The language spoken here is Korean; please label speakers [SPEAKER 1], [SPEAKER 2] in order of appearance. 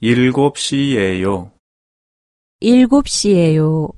[SPEAKER 1] 일곱 시예요.
[SPEAKER 2] 일곱 시예요.